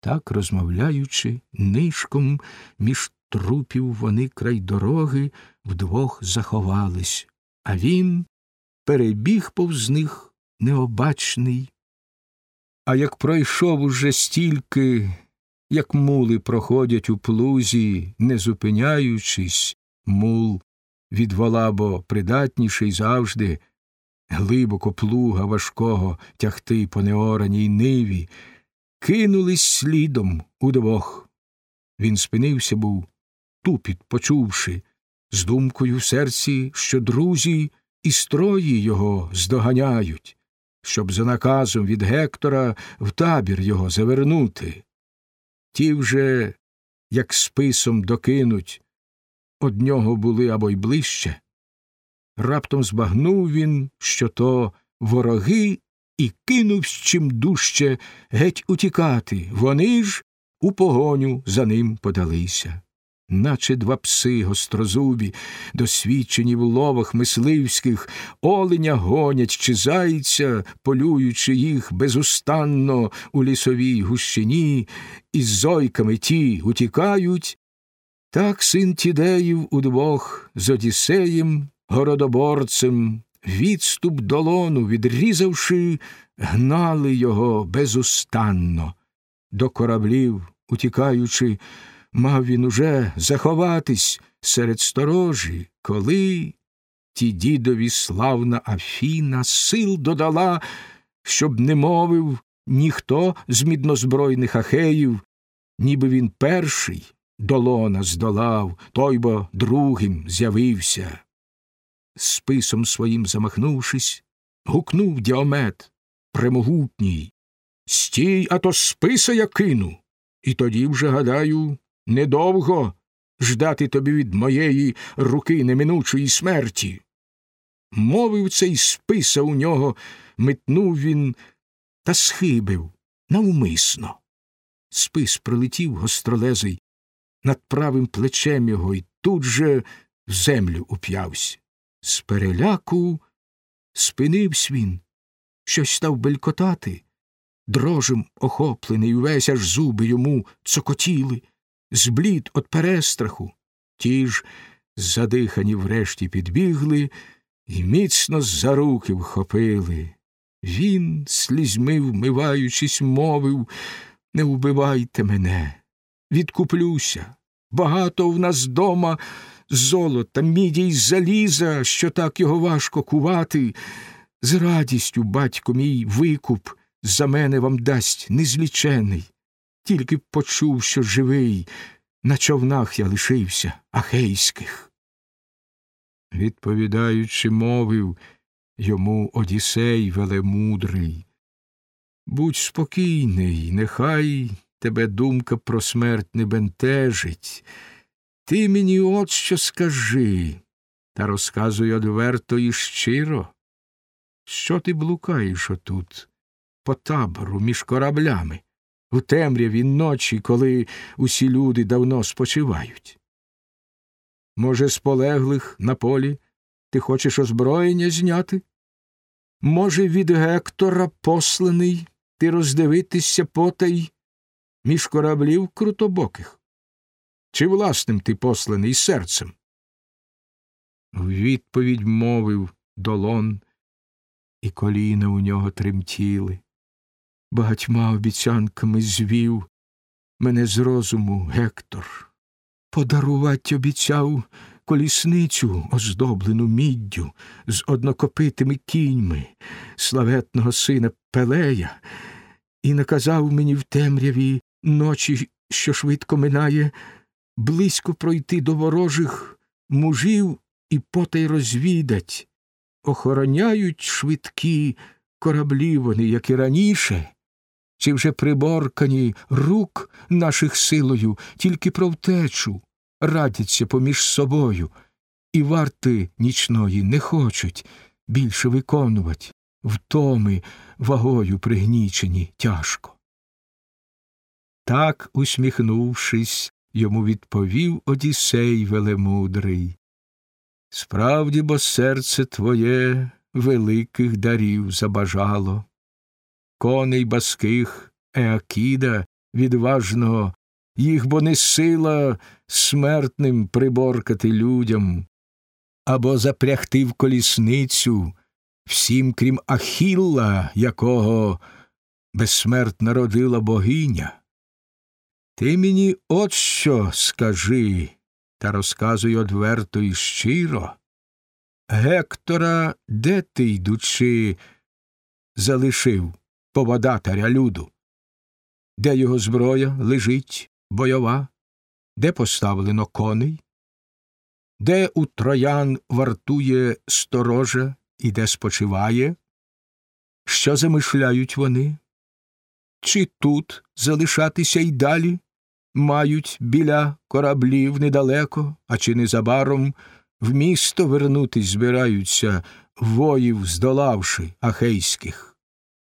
Так, розмовляючи, нишком між трупів вони край дороги вдвох заховались, а він перебіг повз них необачний. А як пройшов уже стільки, як мули проходять у плузі, не зупиняючись, мул від вола, бо придатніший завжди глибоко плуга важкого тягти по неораній ниві, кинулись слідом удвох. Він спинився був, тупіт почувши, з думкою в серці, що друзі і строї його здоганяють, щоб за наказом від Гектора в табір його завернути. Ті вже, як списом докинуть, од нього були або й ближче. Раптом збагнув він, що то вороги, і кинув чим дужче геть утікати. Вони ж у погоню за ним подалися. Наче два пси гострозубі, досвідчені в ловах мисливських, оленя гонять чи зайця, полюючи їх безустанно у лісовій гущині, із зойками ті утікають. Так син Тідеїв удвох з Одіссеєм, городоборцем, відступ долону відрізавши, гнали його безустанно. До кораблів, утікаючи, мав він уже заховатись серед сторожі, коли ті дідові славна Афіна сил додала, щоб не мовив ніхто з міднозбройних ахеїв, ніби він перший долона здолав, той бо другим з'явився. Списом своїм замахнувшись, гукнув діомет премогутній. Стій, а то списа я кину. І тоді вже, гадаю, недовго ждати тобі від моєї руки неминучої смерті. Мовив цей списа у нього, метнув він та схибив навмисно. Спис прилетів гостролезий над правим плечем його і тут же в землю уп'явся. З переляку спинився він, щось став белькотати, дрожем охоплений, увесь аж зуби йому цокотіли, зблід от перестраху. Ті ж, задихані врешті підбігли і міцно за руки вхопили. Він, слізьми вмиваючись, мовив Не вбивайте мене, відкуплюся. Багато в нас дома золота, міді й заліза, що так його важко кувати. З радістю батько мій викуп за мене вам дасть незлічений. Тільки почув, що живий, на човнах я лишився, ахейських. Відповідаючи, мовив йому Одісей велемудрий. Будь спокійний, нехай тебе думка про смерть не бентежить. Ти мені от що скажи, та розказуй одверто і щиро. Що ти блукаєш отут, по табору, між кораблями, у темряві ночі, коли усі люди давно спочивають? Може, з полеглих на полі ти хочеш озброєння зняти? Може, від Гектора посланий ти роздивитися потай між кораблів крутобоких? Чи власним ти посланий серцем? В відповідь мовив долон, і коліна у нього тремтіли. Багатьма обіцянками звів мене з розуму Гектор. Подарувати обіцяв колісницю, оздоблену міддю, з однокопитими кіньми, славетного сина Пелея, і наказав мені в темряві ночі, що швидко минає, близько пройти до ворожих мужів і потай розвідать. Охороняють швидкі кораблі вони, як і раніше, чи вже приборкані рук наших силою, тільки про втечу, радяться поміж собою, і варти нічної не хочуть більше виконувати, втоми вагою пригнічені тяжко. Так, усміхнувшись, йому відповів Одіссей велемудрий. Справді, бо серце твоє великих дарів забажало. Коней баских Еакіда відважного, їх бо не сила смертним приборкати людям, або запрягти в колісницю всім, крім Ахілла, якого безсмертна родила богиня. Ти мені от що скажи, та розказуй одверто і щиро. Гектора, де ти, йдучи, залишив поводатаря люду? Де його зброя лежить бойова, де поставлено коней? Де у троян вартує сторожа і де спочиває? Що замишляють вони? Чи тут залишатися й далі? Мають біля кораблів недалеко, а чи незабаром в місто вернутись збираються, воїв здолавши ахейських.